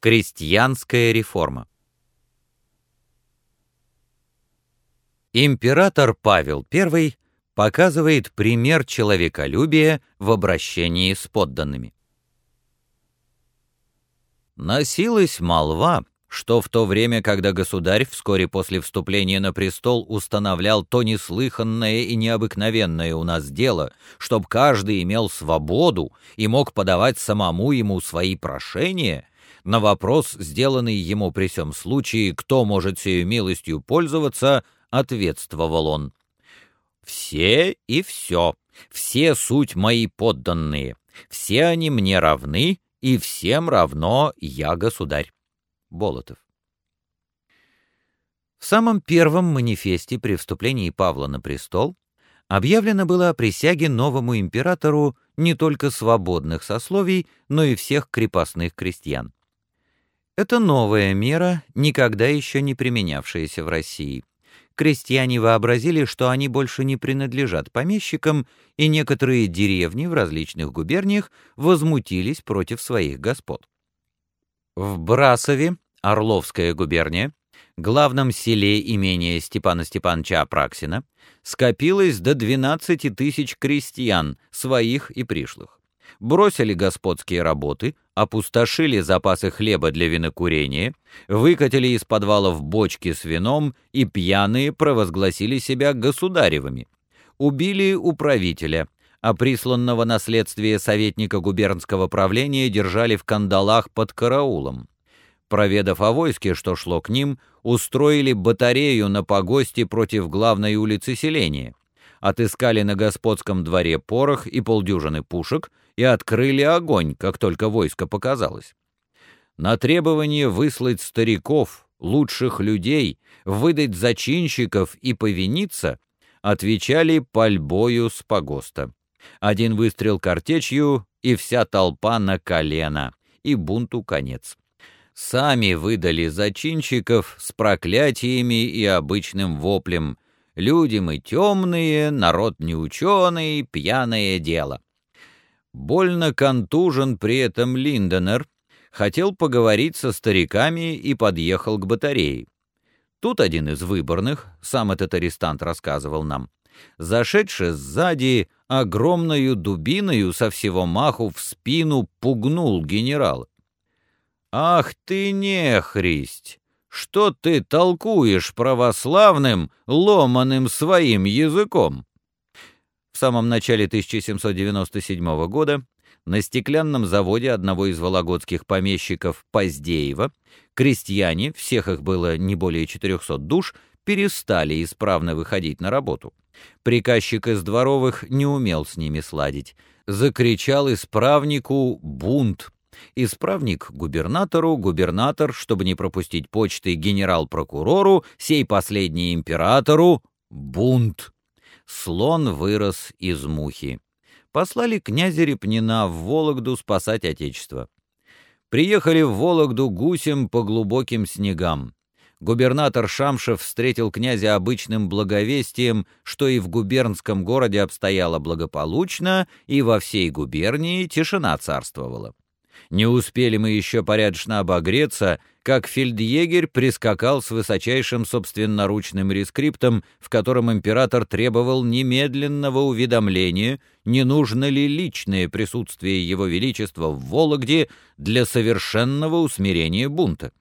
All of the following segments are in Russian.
Крестьянская реформа Император Павел I показывает пример человеколюбия в обращении с подданными. Носилась молва, что в то время, когда государь вскоре после вступления на престол устанавливал то неслыханное и необыкновенное у нас дело, чтоб каждый имел свободу и мог подавать самому ему свои прошения, на вопрос, сделанный ему при всем случае, кто может сею милостью пользоваться, ответствовал он. «Все и все, все суть мои подданные, все они мне равны, и всем равно я государь». Болотов. В самом первом манифесте при вступлении Павла на престол объявлено было о присяге новому императору не только свободных сословий, но и всех крепостных крестьян. Это новая мера, никогда еще не применявшаяся в России. Крестьяне вообразили, что они больше не принадлежат помещикам, и некоторые деревни в различных губерниях возмутились против своих господ. В Брасове, Орловская губерния, главном селе имения Степана Степановича Апраксина, скопилось до 12 тысяч крестьян, своих и пришлых. Бросили господские работы, опустошили запасы хлеба для винокурения, выкатили из подвалов бочки с вином и пьяные провозгласили себя государевыми. Убили управителя, а присланного на следствие советника губернского правления держали в кандалах под караулом. Проведав о войске, что шло к ним, устроили батарею на погосте против главной улицы селения. Отыскали на господском дворе порох и полдюжины пушек и открыли огонь, как только войско показалось. На требование выслать стариков, лучших людей, выдать зачинщиков и повиниться отвечали пальбою с погоста. Один выстрел картечью, и вся толпа на колено, и бунту конец. Сами выдали зачинщиков с проклятиями и обычным воплем. Люди мы темные, народ неученый, пьяное дело. Больно контужен при этом Линденер, хотел поговорить со стариками и подъехал к батарее. Тут один из выборных, сам этот арестант рассказывал нам, зашедший сзади, огромною дубиною со всего маху в спину пугнул генерала. «Ах ты нехристь! Что ты толкуешь православным, ломаным своим языком?» В самом начале 1797 года на стеклянном заводе одного из вологодских помещиков Поздеева крестьяне, всех их было не более 400 душ, перестали исправно выходить на работу. Приказчик из дворовых не умел с ними сладить. Закричал исправнику «бунт». Исправник губернатору, губернатор, чтобы не пропустить почты генерал-прокурору, сей последний императору «бунт». Слон вырос из мухи. Послали князя Репнина в Вологду спасать отечество. Приехали в Вологду гусем по глубоким снегам губернатор Шамшев встретил князя обычным благовестием, что и в губернском городе обстояло благополучно, и во всей губернии тишина царствовала. Не успели мы еще порядочно обогреться, как фельдъегерь прискакал с высочайшим собственноручным рескриптом, в котором император требовал немедленного уведомления, не нужно ли личное присутствие его величества в Вологде для совершенного усмирения бунта.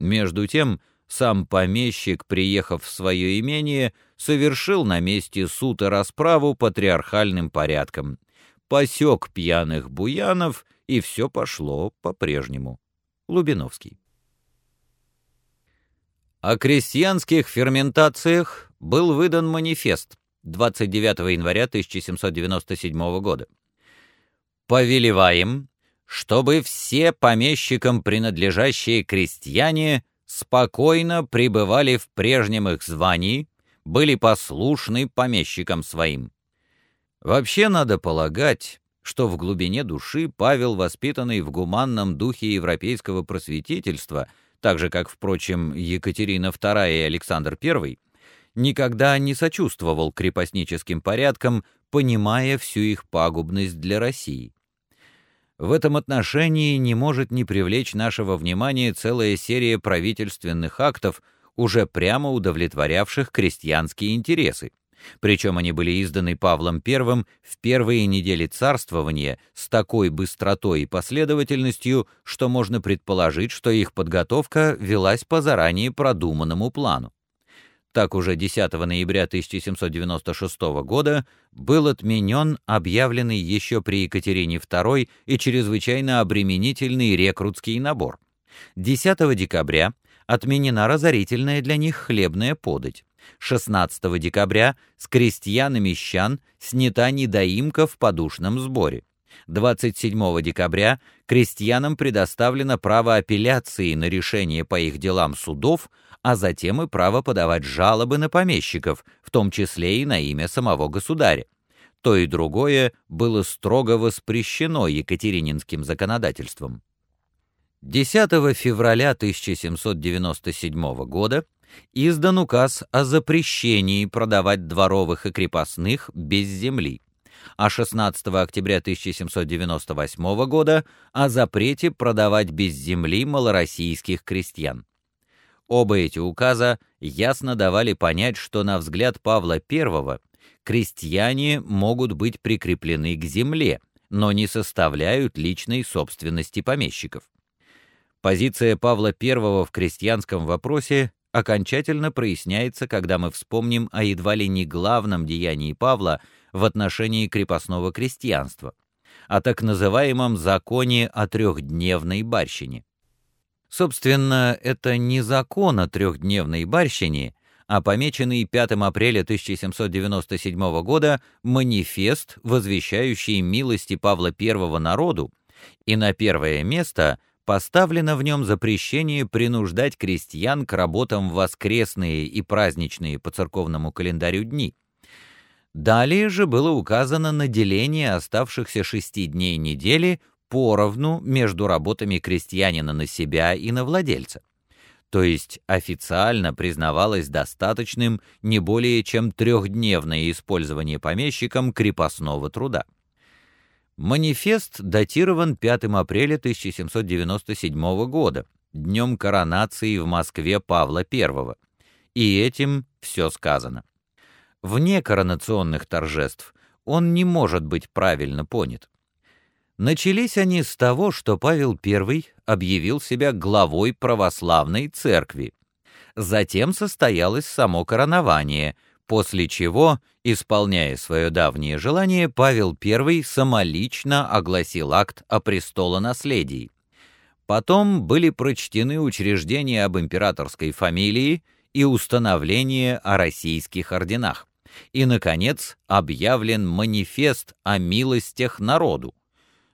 Между тем, сам помещик, приехав в свое имение, совершил на месте суд и расправу патриархальным порядком. Посек пьяных буянов, и все пошло по-прежнему. Лубиновский. О крестьянских ферментациях был выдан манифест 29 января 1797 года. «Повелеваем, чтобы все помещикам принадлежащие крестьяне спокойно пребывали в прежнем их звании, были послушны помещикам своим. Вообще надо полагать, что в глубине души Павел, воспитанный в гуманном духе европейского просветительства, так же, как, впрочем, Екатерина II и Александр I, никогда не сочувствовал крепостническим порядкам, понимая всю их пагубность для России. В этом отношении не может не привлечь нашего внимания целая серия правительственных актов, уже прямо удовлетворявших крестьянские интересы. Причем они были изданы Павлом I в первые недели царствования с такой быстротой и последовательностью, что можно предположить, что их подготовка велась по заранее продуманному плану. Так уже 10 ноября 1796 года был отменен объявленный еще при Екатерине II и чрезвычайно обременительный рекрутский набор. 10 декабря отменена разорительная для них хлебная подать. 16 декабря с крестьян и мещан снята недоимка в подушном сборе. 27 декабря крестьянам предоставлено право апелляции на решение по их делам судов, а затем и право подавать жалобы на помещиков, в том числе и на имя самого государя. То и другое было строго воспрещено Екатерининским законодательством. 10 февраля 1797 года издан указ о запрещении продавать дворовых и крепостных без земли, а 16 октября 1798 года о запрете продавать без земли малороссийских крестьян. Оба эти указа ясно давали понять, что на взгляд Павла I крестьяне могут быть прикреплены к земле, но не составляют личной собственности помещиков. Позиция Павла I в крестьянском вопросе окончательно проясняется, когда мы вспомним о едва ли не главном деянии Павла в отношении крепостного крестьянства, о так называемом законе о трехдневной барщине. Собственно, это не закон о трехдневной барщине, а помеченный 5 апреля 1797 года манифест, возвещающий милости Павла I народу, и на первое место поставлено в нем запрещение принуждать крестьян к работам в воскресные и праздничные по церковному календарю дни. Далее же было указано на деление оставшихся шести дней недели поровну между работами крестьянина на себя и на владельца. То есть официально признавалось достаточным не более чем трехдневное использование помещиком крепостного труда. Манифест датирован 5 апреля 1797 года, днем коронации в Москве Павла I, и этим все сказано. Вне коронационных торжеств он не может быть правильно понят. Начались они с того, что Павел I объявил себя главой православной церкви. Затем состоялось само коронование, после чего, исполняя свое давнее желание, Павел I самолично огласил акт о престолонаследии. Потом были прочтены учреждения об императорской фамилии и установление о российских орденах. И, наконец, объявлен манифест о милостях народу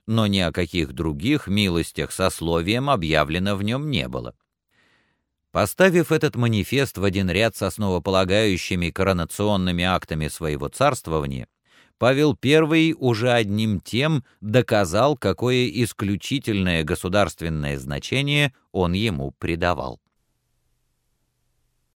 но ни о каких других милостях сословием объявлено в нем не было. Поставив этот манифест в один ряд с основополагающими коронационными актами своего царствования, Павел I уже одним тем доказал, какое исключительное государственное значение он ему придавал.